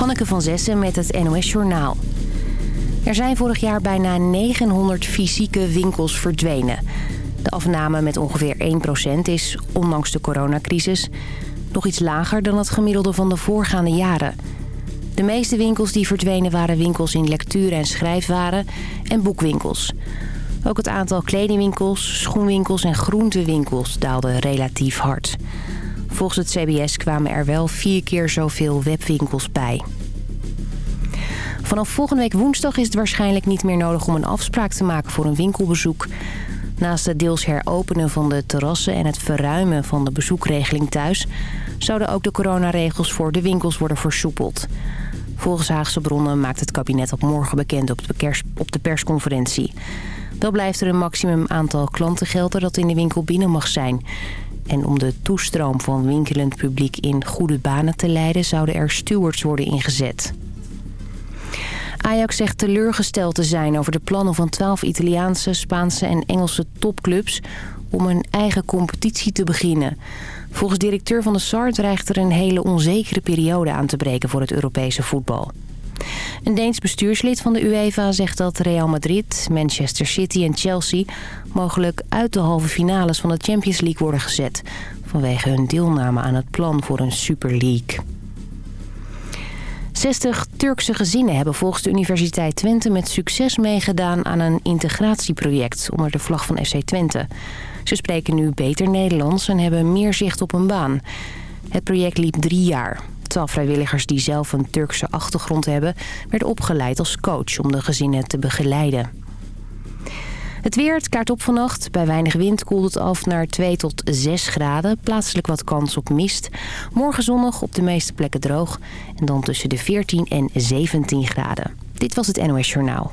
Hanneke van Zessen met het NOS Journaal. Er zijn vorig jaar bijna 900 fysieke winkels verdwenen. De afname met ongeveer 1% is, ondanks de coronacrisis... nog iets lager dan het gemiddelde van de voorgaande jaren. De meeste winkels die verdwenen waren winkels in lectuur- en schrijfwaren en boekwinkels. Ook het aantal kledingwinkels, schoenwinkels en groentewinkels daalde relatief hard. Volgens het CBS kwamen er wel vier keer zoveel webwinkels bij. Vanaf volgende week woensdag is het waarschijnlijk niet meer nodig om een afspraak te maken voor een winkelbezoek. Naast het deels heropenen van de terrassen en het verruimen van de bezoekregeling thuis... zouden ook de coronaregels voor de winkels worden versoepeld. Volgens Haagse bronnen maakt het kabinet op morgen bekend op de, persconferentie. Wel blijft er een maximum aantal klanten gelden dat in de winkel binnen mag zijn. En om de toestroom van winkelend publiek in goede banen te leiden... zouden er stewards worden ingezet. Ajax zegt teleurgesteld te zijn over de plannen van 12 Italiaanse, Spaanse en Engelse topclubs... om een eigen competitie te beginnen. Volgens directeur van de SAR dreigt er een hele onzekere periode aan te breken voor het Europese voetbal. Een Deens bestuurslid van de UEFA zegt dat Real Madrid, Manchester City en Chelsea... mogelijk uit de halve finales van de Champions League worden gezet... vanwege hun deelname aan het plan voor een Super League. 60 Turkse gezinnen hebben volgens de Universiteit Twente met succes meegedaan aan een integratieproject onder de vlag van FC Twente. Ze spreken nu beter Nederlands en hebben meer zicht op een baan. Het project liep drie jaar. Twaalf vrijwilligers die zelf een Turkse achtergrond hebben... werden opgeleid als coach om de gezinnen te begeleiden. Het weer, kaart op vannacht. Bij weinig wind koelt het af naar 2 tot 6 graden. Plaatselijk wat kans op mist. Morgen zonnig, op de meeste plekken droog. En dan tussen de 14 en 17 graden. Dit was het NOS Journaal.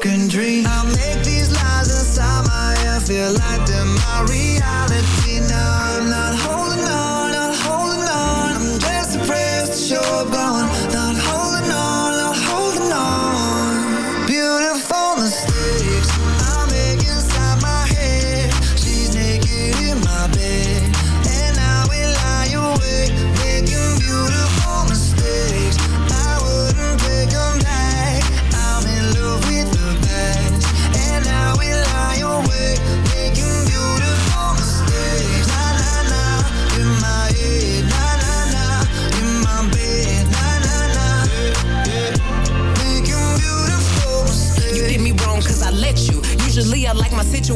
broken dream. I make these lies inside my head feel like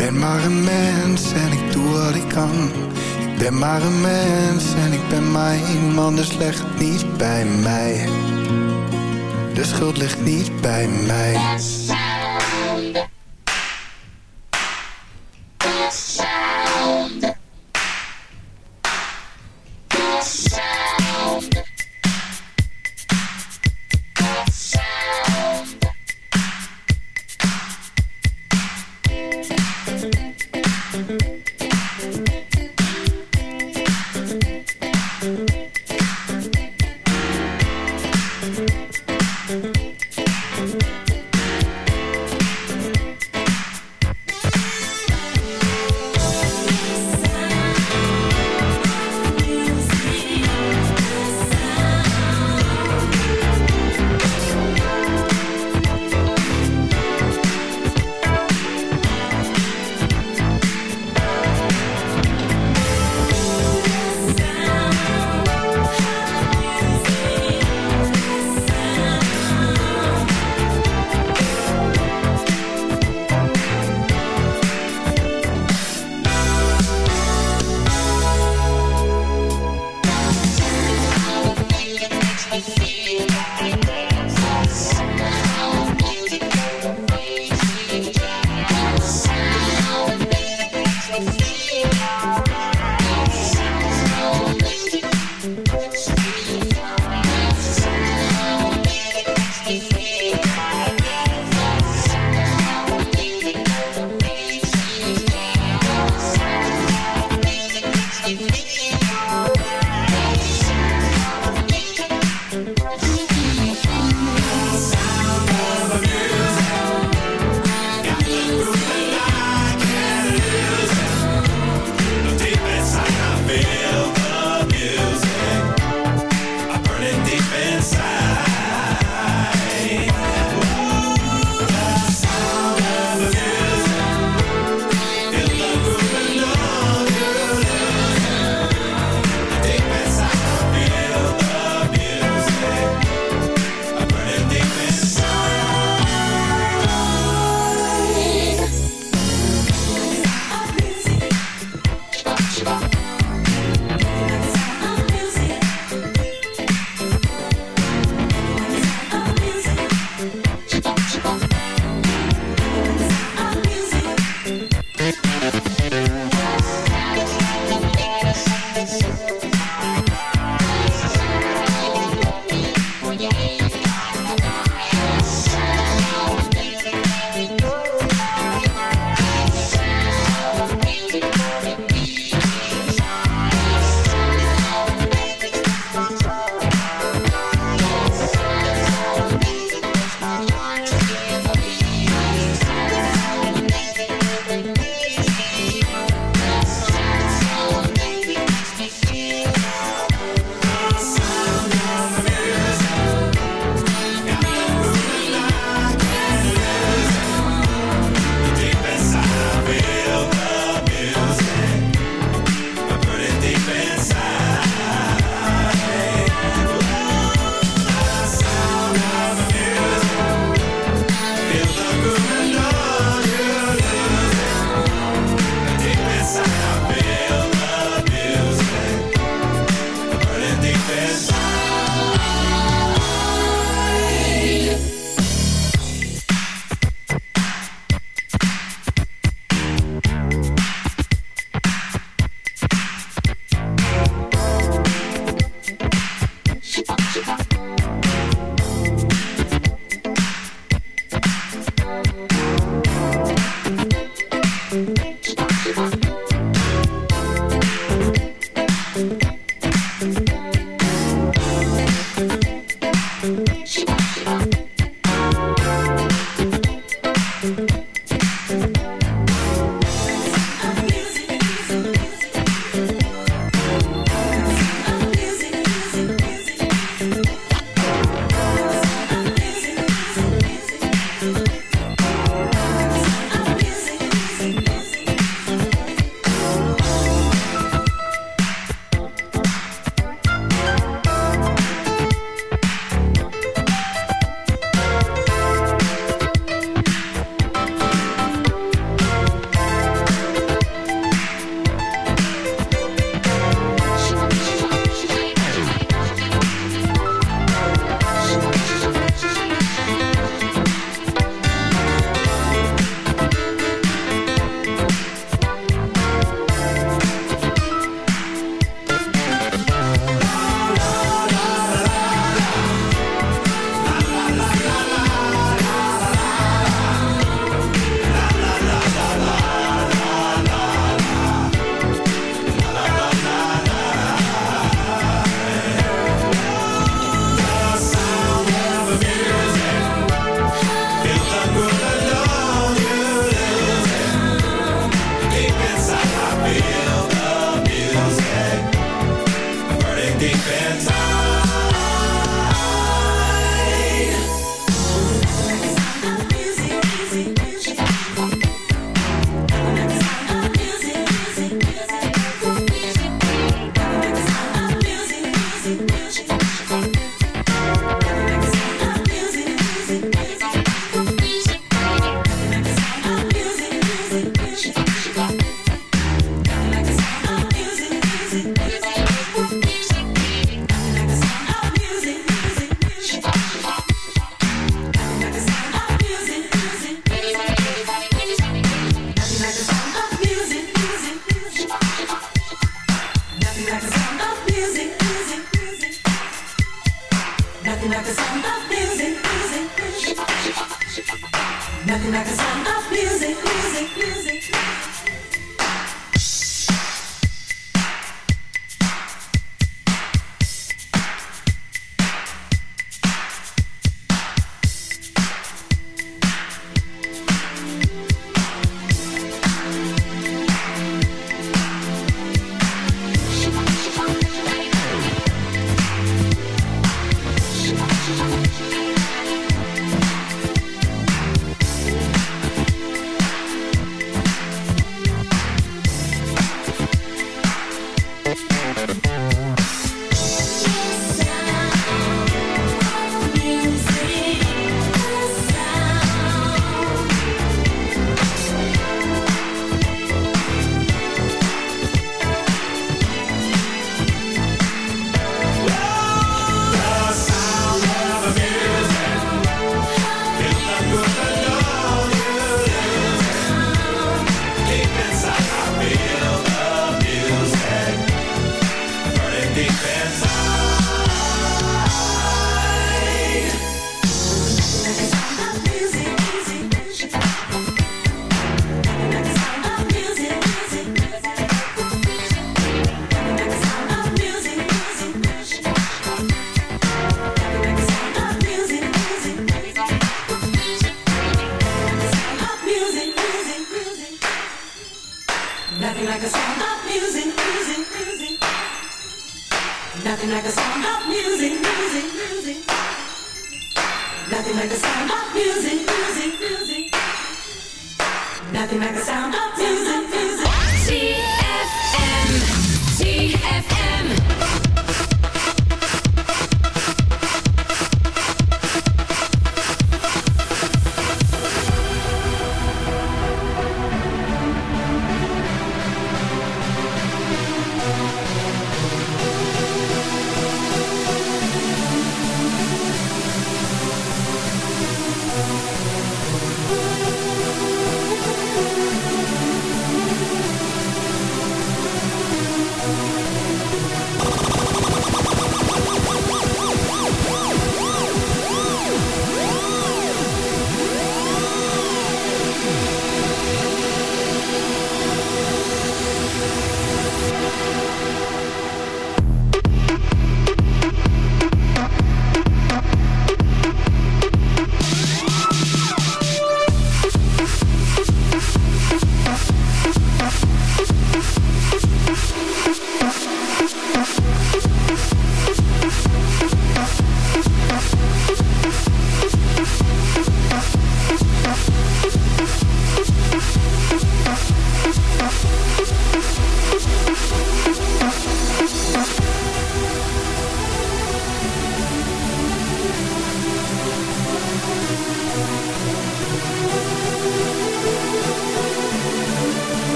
Ben maar een mens en ik doe wat ik kan. Ik ben maar een mens en ik ben maar iemand, dus leg het niet bij mij. De schuld ligt niet bij mij.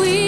we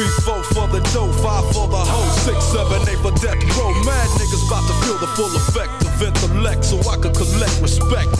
Three, four for the dough, five for the hoe, six, seven, eight for death row. Mad niggas about to feel the full effect of intellect, so I can collect respect.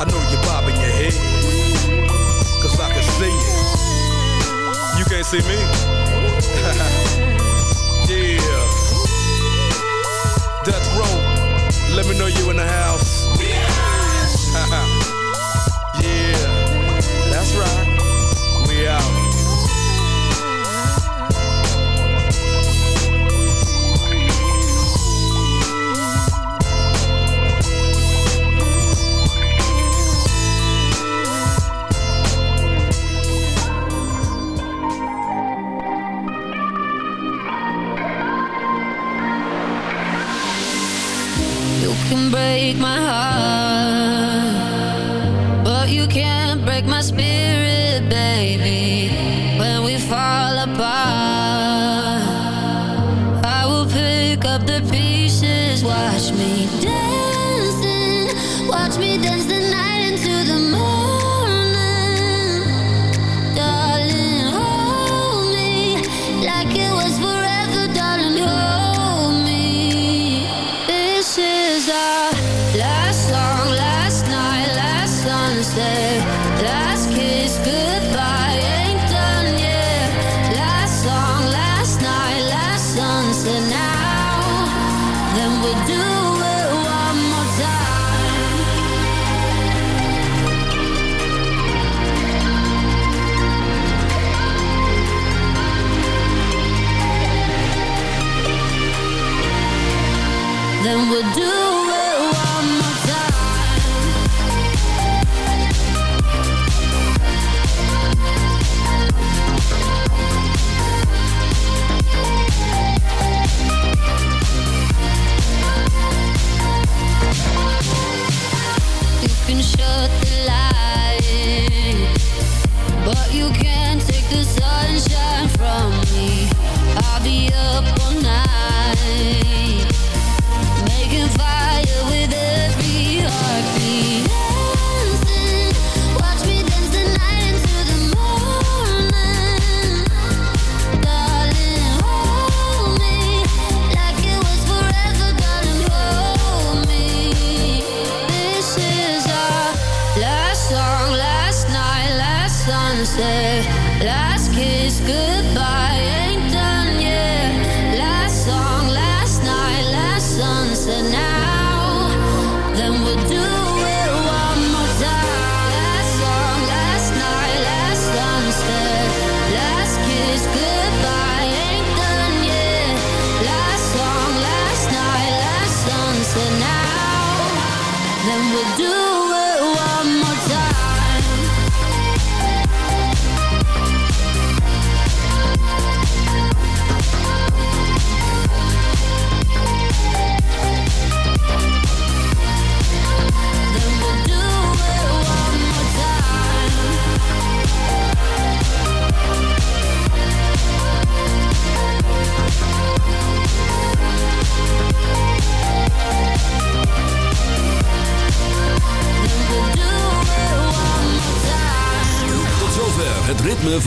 I know you're bobbing your head, cause I can see it. You can't see me?